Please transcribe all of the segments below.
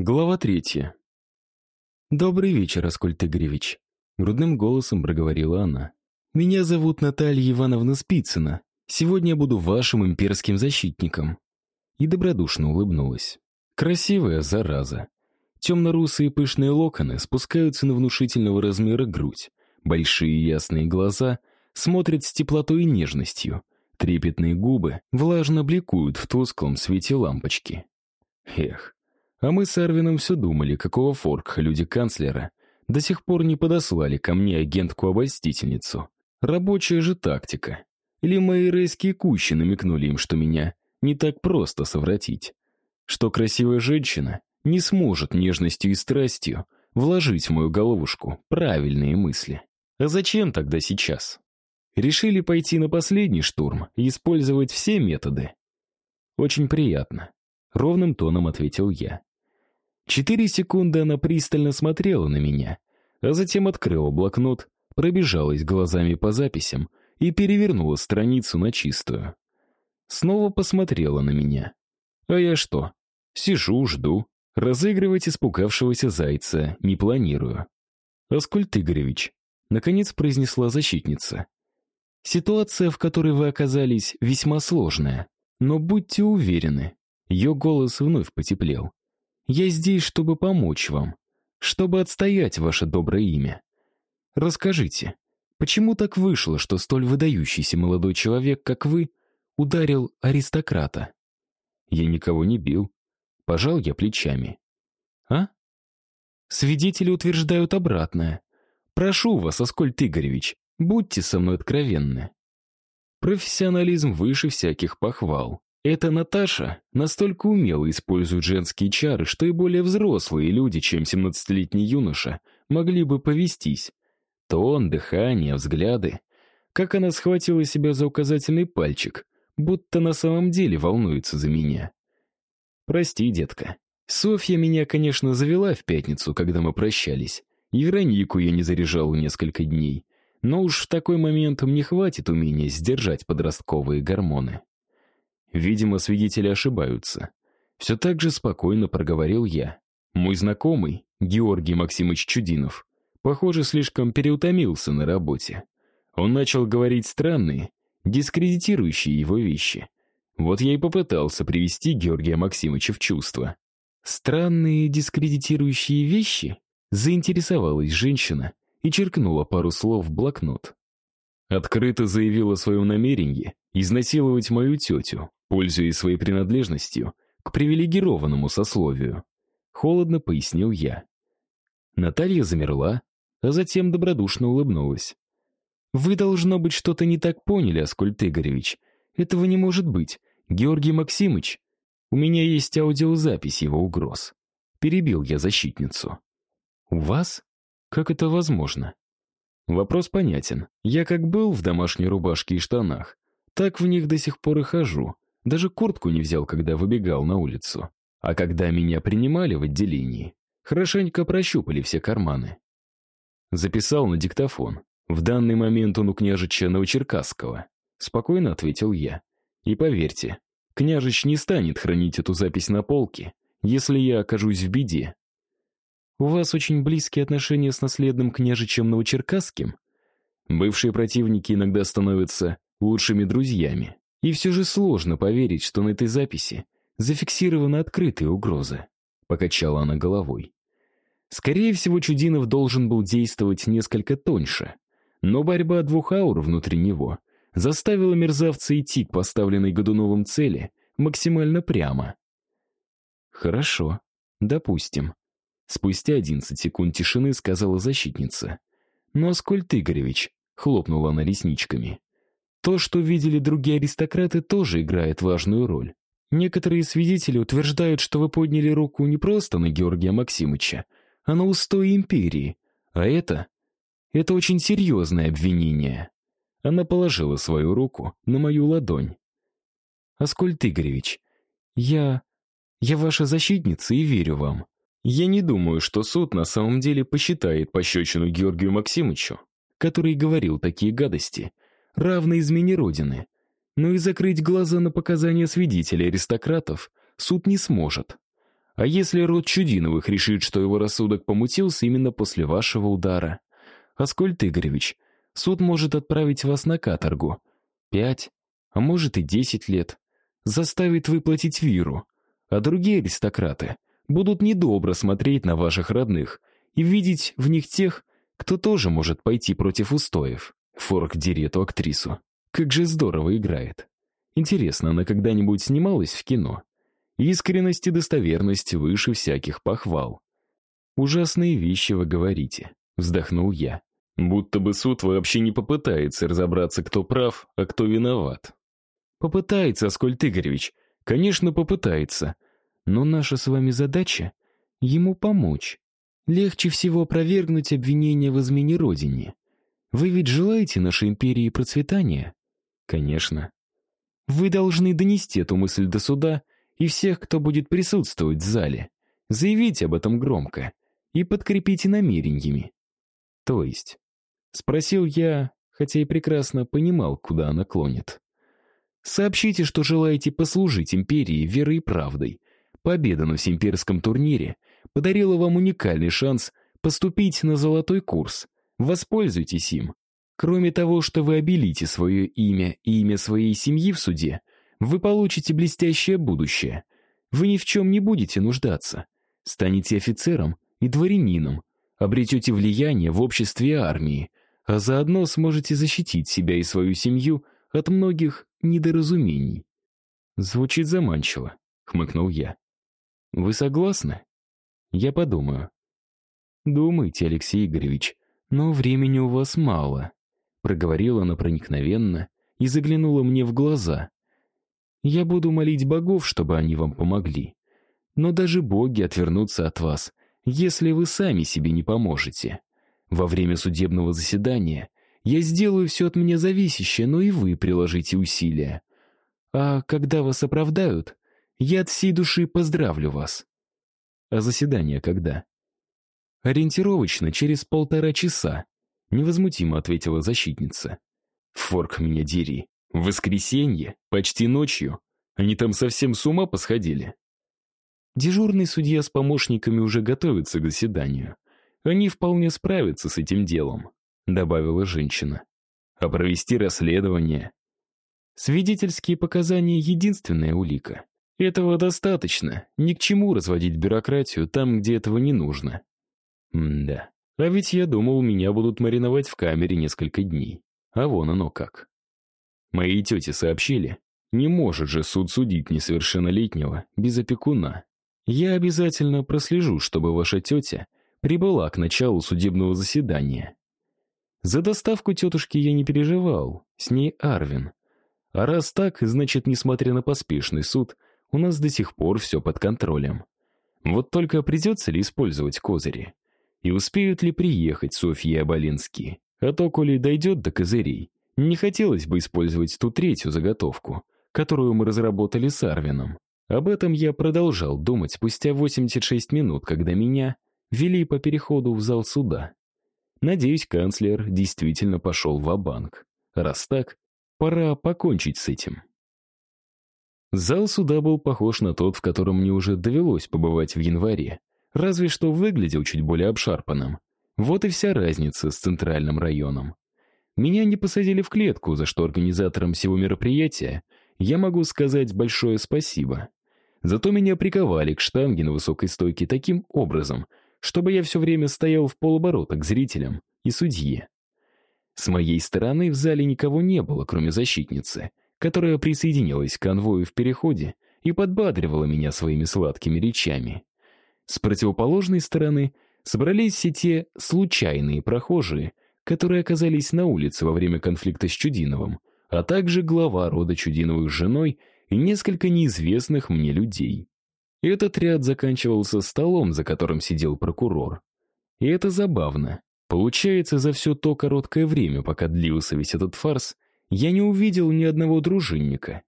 Глава третья. «Добрый вечер, Аскольд Игоревич», — грудным голосом проговорила она. «Меня зовут Наталья Ивановна Спицына. Сегодня я буду вашим имперским защитником». И добродушно улыбнулась. Красивая зараза. Темно-русые пышные локоны спускаются на внушительного размера грудь. Большие ясные глаза смотрят с теплотой и нежностью. Трепетные губы влажно бликуют в тусклом свете лампочки. Эх, а мы с Эрвином все думали, какого форкха люди канцлера до сих пор не подослали ко мне агентку-обольстительницу. Рабочая же тактика. Или мои рейские кущи намекнули им, что меня не так просто совратить. Что красивая женщина не сможет нежностью и страстью вложить в мою головушку правильные мысли. А зачем тогда сейчас? Решили пойти на последний штурм и использовать все методы? Очень приятно. Ровным тоном ответил я. Четыре секунды она пристально смотрела на меня, а затем открыла блокнот, пробежалась глазами по записям и перевернула страницу на чистую. Снова посмотрела на меня. А я что? Сижу, жду. Разыгрывать испугавшегося зайца не планирую. «Аскольд Игоревич», — наконец произнесла защитница. «Ситуация, в которой вы оказались, весьма сложная. Но будьте уверены». Ее голос вновь потеплел. Я здесь, чтобы помочь вам, чтобы отстоять ваше доброе имя. Расскажите, почему так вышло, что столь выдающийся молодой человек, как вы, ударил аристократа? Я никого не бил. Пожал я плечами. А? Свидетели утверждают обратное. Прошу вас, Аскольд Игоревич, будьте со мной откровенны. Профессионализм выше всяких похвал. Эта Наташа настолько умело использует женские чары, что и более взрослые люди, чем 17-летний юноша, могли бы повестись. Тон, дыхание, взгляды. Как она схватила себя за указательный пальчик, будто на самом деле волнуется за меня. Прости, детка. Софья меня, конечно, завела в пятницу, когда мы прощались. И Веронику я не заряжал несколько дней. Но уж в такой момент мне хватит умения сдержать подростковые гормоны. Видимо, свидетели ошибаются. Все так же спокойно проговорил я. Мой знакомый, Георгий Максимович Чудинов, похоже, слишком переутомился на работе. Он начал говорить странные, дискредитирующие его вещи. Вот я и попытался привести Георгия Максимовича в чувство. Странные дискредитирующие вещи? Заинтересовалась женщина и черкнула пару слов в блокнот. Открыто заявила о своем намерении изнасиловать мою тетю, пользуясь своей принадлежностью к привилегированному сословию. Холодно пояснил я. Наталья замерла, а затем добродушно улыбнулась. «Вы, должно быть, что-то не так поняли, Аскольд Игоревич. Этого не может быть. Георгий Максимыч, у меня есть аудиозапись его угроз». Перебил я защитницу. «У вас? Как это возможно?» Вопрос понятен. Я как был в домашней рубашке и штанах, так в них до сих пор и хожу. Даже куртку не взял, когда выбегал на улицу. А когда меня принимали в отделении, хорошенько прощупали все карманы. Записал на диктофон. В данный момент он у княжича Новочеркасского. Спокойно ответил я. И поверьте, княжич не станет хранить эту запись на полке, если я окажусь в беде. У вас очень близкие отношения с наследным княжичем Новочеркасским? Бывшие противники иногда становятся лучшими друзьями. И все же сложно поверить, что на этой записи зафиксированы открытые угрозы. Покачала она головой. Скорее всего, Чудинов должен был действовать несколько тоньше. Но борьба двух аур внутри него заставила мерзавца идти к поставленной Годуновым цели максимально прямо. «Хорошо, допустим». Спустя одиннадцать секунд тишины сказала защитница. «Но, Аскольд Игоревич», — хлопнула она ресничками, то, что видели другие аристократы, тоже играет важную роль. Некоторые свидетели утверждают, что вы подняли руку не просто на Георгия Максимовича, а на устои империи. А это... Это очень серьезное обвинение. Она положила свою руку на мою ладонь. «Аскольд Игоревич, я... я ваша защитница и верю вам. Я не думаю, что суд на самом деле посчитает пощечину Георгию Максимовичу, который говорил такие гадости, равной измене Родины. Но и закрыть глаза на показания свидетелей аристократов суд не сможет. А если род Чудиновых решит, что его рассудок помутился именно после вашего удара? Аскольд Игоревич, суд может отправить вас на каторгу. Пять, а может и десять лет. Заставит выплатить виру. А другие аристократы будут недобро смотреть на ваших родных и видеть в них тех, кто тоже может пойти против устоев. Форк дери эту актрису. Как же здорово играет. Интересно, она когда-нибудь снималась в кино? Искренность и достоверность выше всяких похвал. «Ужасные вещи вы говорите», — вздохнул я. Будто бы суд вообще не попытается разобраться, кто прав, а кто виноват. Попытается, Аскольд Игоревич. Конечно, попытается. Но наша с вами задача — ему помочь. Легче всего опровергнуть обвинения в измене Родине. Вы ведь желаете нашей империи процветания? Конечно. Вы должны донести эту мысль до суда и всех, кто будет присутствовать в зале. Заявите об этом громко и подкрепите намерениями. То есть? Спросил я, хотя и прекрасно понимал, куда она клонит. Сообщите, что желаете послужить империи верой и правдой. Победа на всеимперском турнире подарила вам уникальный шанс поступить на золотой курс. Воспользуйтесь им. Кроме того, что вы обелите свое имя и имя своей семьи в суде, вы получите блестящее будущее. Вы ни в чем не будете нуждаться. Станете офицером и дворянином, обретете влияние в обществе и армии, а заодно сможете защитить себя и свою семью от многих недоразумений. Звучит заманчиво, хмыкнул я. Вы согласны? Я подумаю. Думайте, Алексей Игоревич, но времени у вас мало, проговорила она проникновенно и заглянула мне в глаза. Я буду молить богов, чтобы они вам помогли. Но даже боги отвернутся от вас, если вы сами себе не поможете. Во время судебного заседания я сделаю все от меня зависящее, но и вы приложите усилия. А когда вас оправдают, я от всей души поздравлю вас. А заседание когда? Ориентировочно через полтора часа, невозмутимо ответила защитница. Форк меня дери. В воскресенье, почти ночью. Они там совсем с ума посходили. Дежурный судья с помощниками уже готовится к заседанию. Они вполне справятся с этим делом, добавила женщина. А провести расследование? Свидетельские показания — единственная улика. Этого достаточно, ни к чему разводить бюрократию там, где этого не нужно. М да. А ведь я думал, меня будут мариновать в камере несколько дней. А вон оно как. Мои тети сообщили, не может же суд судить несовершеннолетнего без опекуна. Я обязательно прослежу, чтобы ваша тетя прибыла к началу судебного заседания. За доставку тетушки я не переживал, с ней Арвин. А раз так, значит, несмотря на поспешный суд, у нас до сих пор все под контролем. Вот только придется ли использовать козыри? И успеют ли приехать Софья и Абалинский? А то, коли дойдет до козырей, не хотелось бы использовать ту третью заготовку, которую мы разработали с Арвином. Об этом я продолжал думать спустя 86 минут, когда меня вели по переходу в зал суда. Надеюсь, канцлер действительно пошел в банк Раз так, пора покончить с этим. Зал суда был похож на тот, в котором мне уже довелось побывать в январе, разве что выглядел чуть более обшарпанным. Вот и вся разница с центральным районом. Меня не посадили в клетку, за что организаторам всего мероприятия я могу сказать большое спасибо. Зато меня приковали к штанге на высокой стойке таким образом, чтобы я все время стоял в полоборота к зрителям и судье. С моей стороны в зале никого не было, кроме защитницы, которая присоединилась к конвою в переходе и подбадривала меня своими сладкими речами. С противоположной стороны собрались все те случайные прохожие, которые оказались на улице во время конфликта с Чудиновым, а также глава рода Чудиновых с женой и несколько неизвестных мне людей. Этот ряд заканчивался столом, за которым сидел прокурор. И это забавно. Получается, за все то короткое время, пока длился весь этот фарс, я не увидел ни одного дружинника.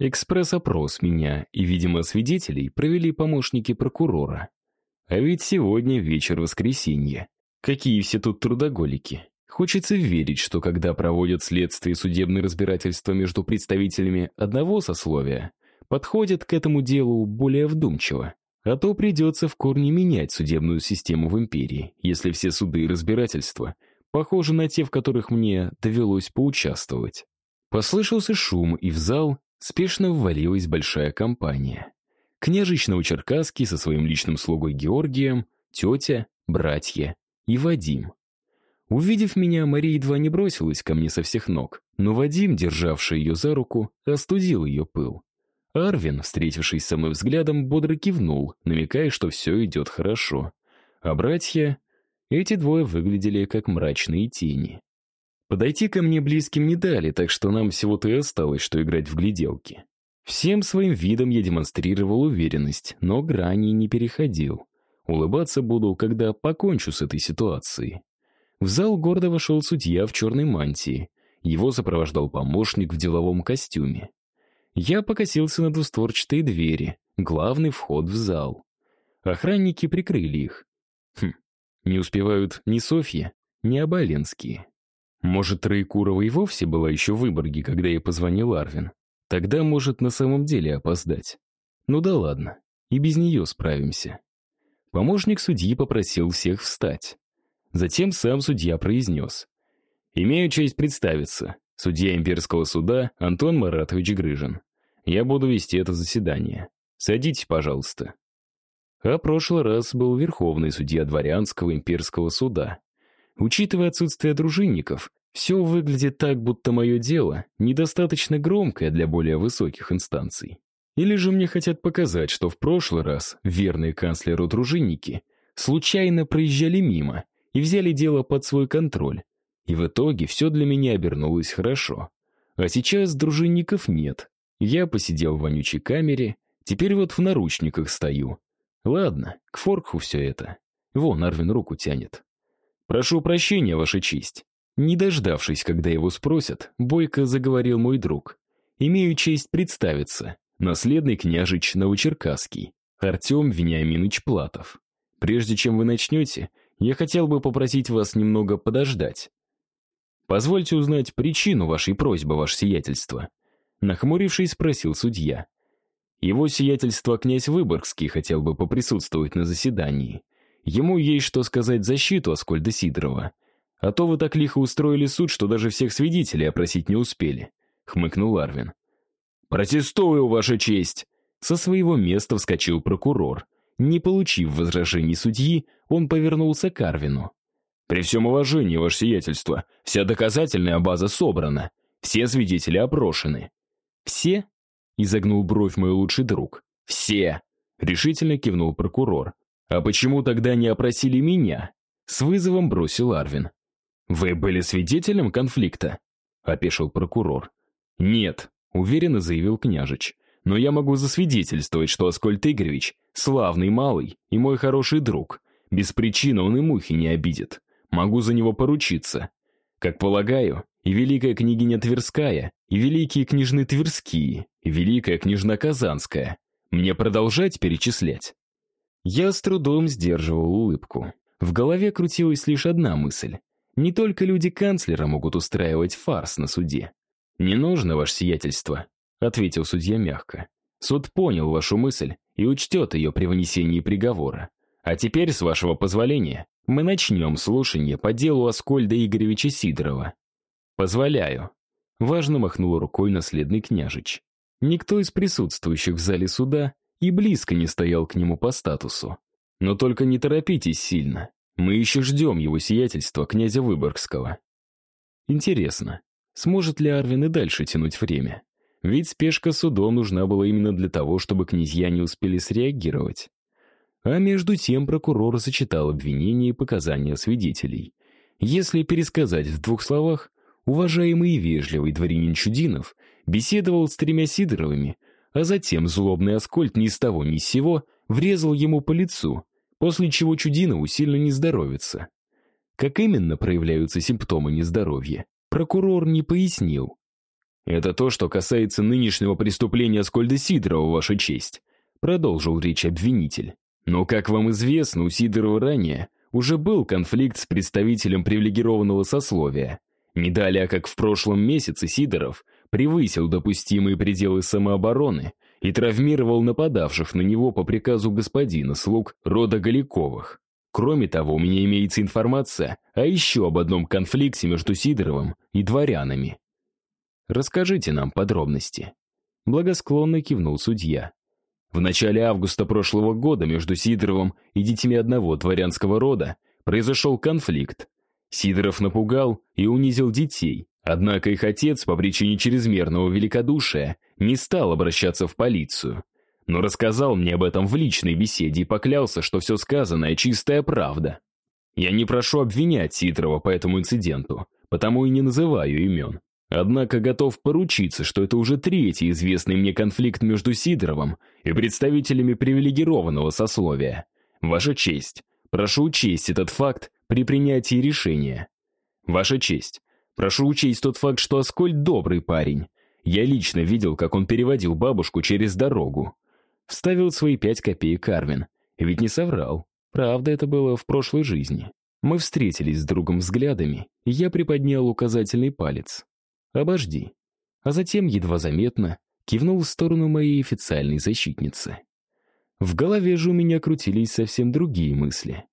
Экспресс-опрос меня и, видимо, свидетелей провели помощники прокурора. А ведь сегодня вечер воскресенья. Какие все тут трудоголики. Хочется верить, что когда проводят следствие и судебные разбирательства между представителями одного сословия, подходят к этому делу более вдумчиво. А то придется в корне менять судебную систему в империи, если все суды и разбирательства похожи на те, в которых мне довелось поучаствовать. Послышался шум, и в зал спешно ввалилась большая компания. Княжич Новочеркасский со своим личным слугой Георгием, тетя, братья и Вадим. Увидев меня, Мария едва не бросилась ко мне со всех ног, но Вадим, державший ее за руку, остудил ее пыл. Арвин, встретившись со мной взглядом, бодро кивнул, намекая, что все идет хорошо. А братья... Эти двое выглядели как мрачные тени. Подойти ко мне близким не дали, так что нам всего-то и осталось, что играть в гляделки. Всем своим видом я демонстрировал уверенность, но грани не переходил. Улыбаться буду, когда покончу с этой ситуацией. В зал гордо вошел судья в черной мантии. Его сопровождал помощник в деловом костюме. Я покосился на двустворчатые двери, главный вход в зал. Охранники прикрыли их. Хм, не успевают ни Софья, ни Абаленские. Может, Троекурова и вовсе была еще в Выборге, когда я позвонил Арвин. Тогда может на самом деле опоздать. Ну да ладно, и без нее справимся. Помощник судьи попросил всех встать. Затем сам судья произнес. «Имею честь представиться. Судья имперского суда Антон Маратович Грыжин. Я буду вести это заседание. Садитесь, пожалуйста». А прошлый раз был верховный судья дворянского имперского суда. Учитывая отсутствие дружинников, все выглядит так, будто мое дело недостаточно громкое для более высоких инстанций. Или же мне хотят показать, что в прошлый раз верные канцлеру дружинники случайно проезжали мимо и взяли дело под свой контроль. И в итоге все для меня обернулось хорошо. А сейчас дружинников нет. Я посидел в вонючей камере, теперь вот в наручниках стою. Ладно, к Форкху все это. Вон, Арвин руку тянет. «Прошу прощения, Ваша честь». Не дождавшись, когда его спросят, Бойко заговорил мой друг. «Имею честь представиться. Наследный княжич Новочеркасский, Артем Вениаминович Платов. Прежде чем вы начнете, я хотел бы попросить вас немного подождать. Позвольте узнать причину вашей просьбы, ваше сиятельство. Нахмурившись, спросил судья. Его сиятельство князь Выборгский хотел бы поприсутствовать на заседании. Ему есть что сказать защиту Аскольда Сидорова. А то вы так лихо устроили суд, что даже всех свидетелей опросить не успели», — хмыкнул Арвин. «Протестую, Ваша честь!» Со своего места вскочил прокурор. Не получив возражений судьи, он повернулся к Арвину. «При всем уважении, ваше сиятельство, вся доказательная база собрана. Все свидетели опрошены». «Все?» — изогнул бровь мой лучший друг. «Все!» — решительно кивнул прокурор. «А почему тогда не опросили меня?» С вызовом бросил Арвин. «Вы были свидетелем конфликта?» — опешил прокурор. «Нет», — уверенно заявил княжич. «Но я могу засвидетельствовать, что Аскольд Игоревич — славный малый и мой хороший друг. Без причины он и мухи не обидит. Могу за него поручиться. Как полагаю, и великая княгиня Тверская, и великие княжны Тверские, и великая княжна Казанская. Мне продолжать перечислять?» Я с трудом сдерживал улыбку. В голове крутилась лишь одна мысль. Не только люди канцлера могут устраивать фарс на суде. «Не нужно, ваше сиятельство», — ответил судья мягко. «Суд понял вашу мысль и учтет ее при вынесении приговора. А теперь, с вашего позволения, мы начнем слушание по делу Аскольда Игоревича Сидорова». «Позволяю», — важно махнул рукой наследный княжич. Никто из присутствующих в зале суда и близко не стоял к нему по статусу. Но только не торопитесь сильно. Мы еще ждем его сиятельства, князя Выборгского. Интересно, сможет ли Арвин и дальше тянуть время? Ведь спешка судом нужна была именно для того, чтобы князья не успели среагировать. А между тем прокурор зачитал обвинения и показания свидетелей. Если пересказать в двух словах, уважаемый и вежливый дворянин Чудинов беседовал с тремя Сидоровыми, а затем злобный Аскольд ни с того ни с сего врезал ему по лицу, после чего Чудинову сильно не здоровится. Как именно проявляются симптомы нездоровья, прокурор не пояснил. «Это то, что касается нынешнего преступления Аскольда Сидорова, Ваша честь», продолжил речь обвинитель. «Но, как вам известно, у Сидорова ранее уже был конфликт с представителем привилегированного сословия. Не далее, как в прошлом месяце Сидоров превысил допустимые пределы самообороны и травмировал нападавших на него по приказу господина слуг рода Галиковых. Кроме того, у меня имеется информация о еще об одном конфликте между Сидоровым и дворянами. Расскажите нам подробности. Благосклонно кивнул судья. В начале августа прошлого года между Сидоровым и детьми одного дворянского рода произошел конфликт. Сидоров напугал и унизил детей, однако их отец по причине чрезмерного великодушия не стал обращаться в полицию, но рассказал мне об этом в личной беседе и поклялся, что все сказанное чистая правда. Я не прошу обвинять Сидорова по этому инциденту, потому и не называю имен. Однако готов поручиться, что это уже третий известный мне конфликт между Сидоровым и представителями привилегированного сословия. Ваша честь, прошу учесть этот факт при принятии решения. Ваша честь, прошу учесть тот факт, что Аскольд добрый парень. Я лично видел, как он переводил бабушку через дорогу. Вставил свои пять копеек Карвин. Ведь не соврал. Правда, это было в прошлой жизни. Мы встретились с другом взглядами, и я приподнял указательный палец. «Обожди». А затем, едва заметно, кивнул в сторону моей официальной защитницы. В голове же у меня крутились совсем другие мысли.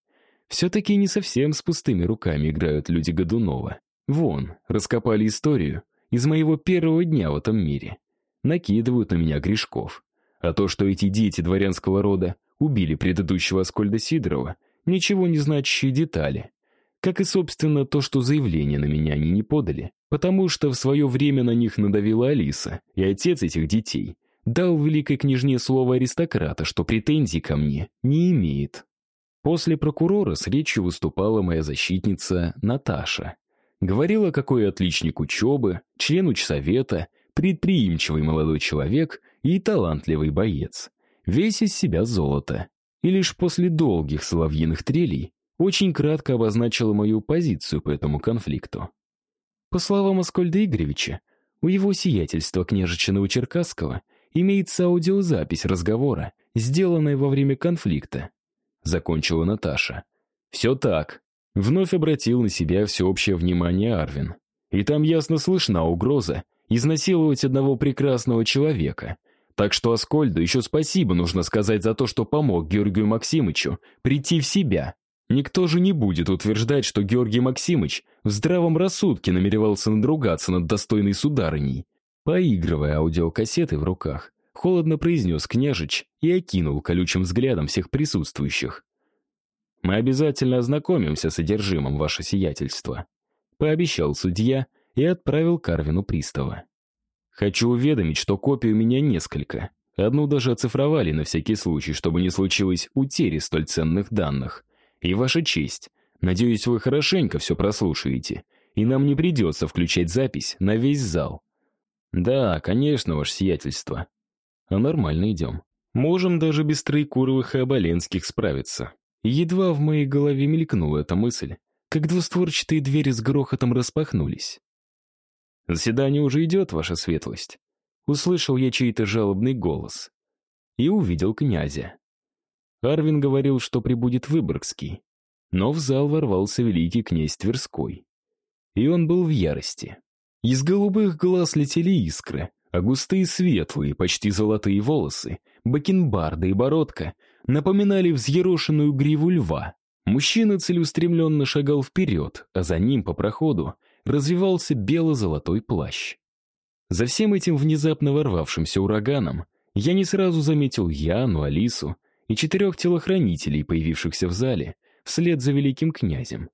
Все-таки не совсем с пустыми руками играют люди Годунова. Вон, раскопали историю из моего первого дня в этом мире. Накидывают на меня грешков. А то, что эти дети дворянского рода убили предыдущего Аскольда Сидорова, ничего не значащие детали. Как и, собственно, то, что заявление на меня они не подали, потому что в свое время на них надавила Алиса, и отец этих детей дал великой княжне слово аристократа, что претензий ко мне не имеет. После прокурора с речью выступала моя защитница Наташа. Говорила, какой отличник учебы, член учсовета, предприимчивый молодой человек и талантливый боец. Весь из себя золото. И лишь после долгих соловьиных трелей очень кратко обозначила мою позицию по этому конфликту. По словам Аскольда Игоревича, у его сиятельства княжича Новочеркасского имеется аудиозапись разговора, сделанная во время конфликта. Закончила Наташа. «Все так», — вновь обратил на себя всеобщее внимание Арвин. И там ясно слышна угроза изнасиловать одного прекрасного человека. Так что Аскольду еще спасибо нужно сказать за то, что помог Георгию Максимычу прийти в себя. Никто же не будет утверждать, что Георгий Максимыч в здравом рассудке намеревался надругаться над достойной сударыней. Поигрывая аудиокассеты в руках, холодно произнес княжич и окинул колючим взглядом всех присутствующих. «Мы обязательно ознакомимся с содержимым, ваше сиятельство», пообещал судья и отправил Карвину пристава. «Хочу уведомить, что копий у меня несколько. Одну даже оцифровали на всякий случай, чтобы не случилось утери столь ценных данных. И ваша честь, надеюсь, вы хорошенько все прослушаете, и нам не придется включать запись на весь зал. Да, конечно, ваше сиятельство. А нормально идем. Можем даже без Троекуровых и Оболенских справиться. Едва в моей голове мелькнула эта мысль, как двустворчатые двери с грохотом распахнулись. «Заседание уже идет, ваша светлость», — услышал я чей-то жалобный голос. И увидел князя. Арвин говорил, что прибудет Выборгский. Но в зал ворвался великий князь Тверской. И он был в ярости. Из голубых глаз летели искры, а густые светлые, почти золотые волосы, бакенбарды и бородка напоминали взъерошенную гриву льва. Мужчина целеустремленно шагал вперед, а за ним по проходу развивался бело-золотой плащ. За всем этим внезапно ворвавшимся ураганом я не сразу заметил Яну, Алису и четырех телохранителей, появившихся в зале, вслед за великим князем.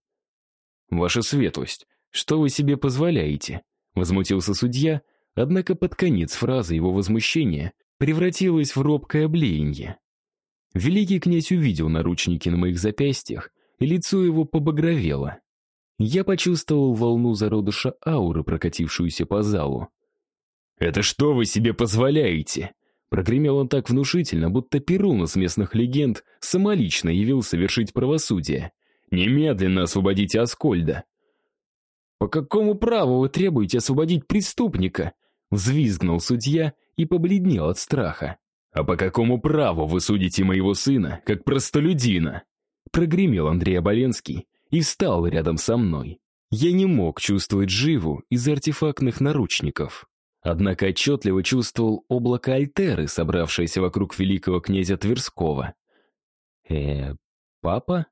«Ваша светлость, что вы себе позволяете?» — возмутился судья, однако под конец фразы его возмущения превратилось в робкое блеяние. Великий князь увидел наручники на моих запястьях, и лицо его побагровело. Я почувствовал волну зародыша ауры, прокатившуюся по залу. «Это что вы себе позволяете?» Прогремел он так внушительно, будто Перун из местных легенд самолично явился совершить правосудие. «Немедленно освободите Аскольда!» «По какому праву вы требуете освободить преступника?» Взвизгнул судья и побледнел от страха. «А по какому праву вы судите моего сына, как простолюдина?» Прогремел Андрей Оболенский и встал рядом со мной. Я не мог чувствовать живу из артефактных наручников. Однако отчетливо чувствовал облако Альтеры, собравшееся вокруг великого князя Тверского. «Э, папа?»